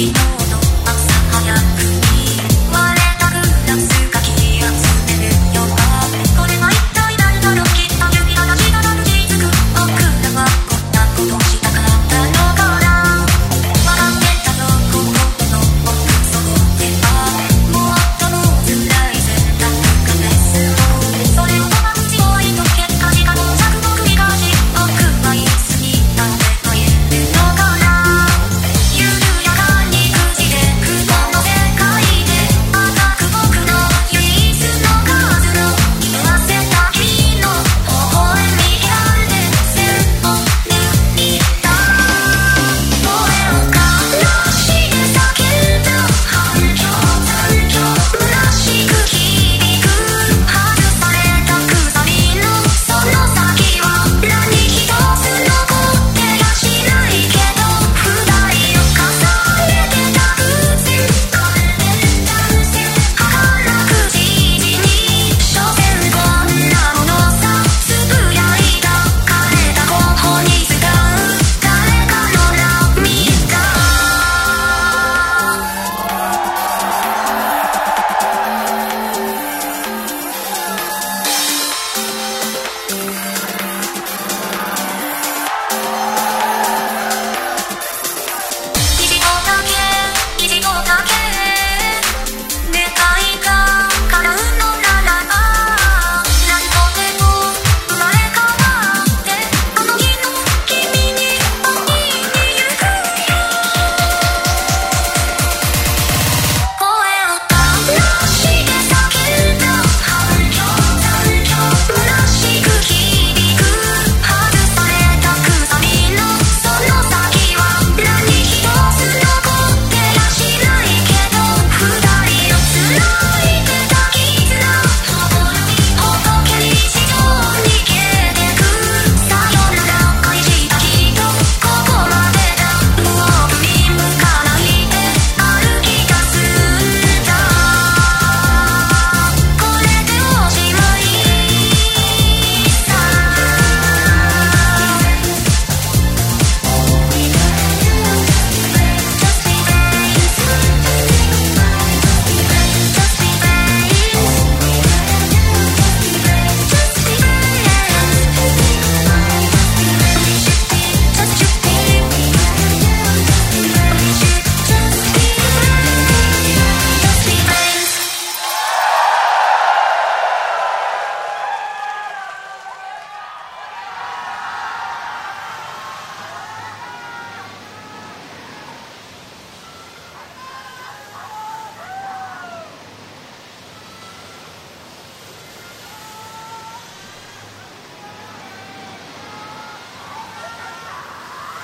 you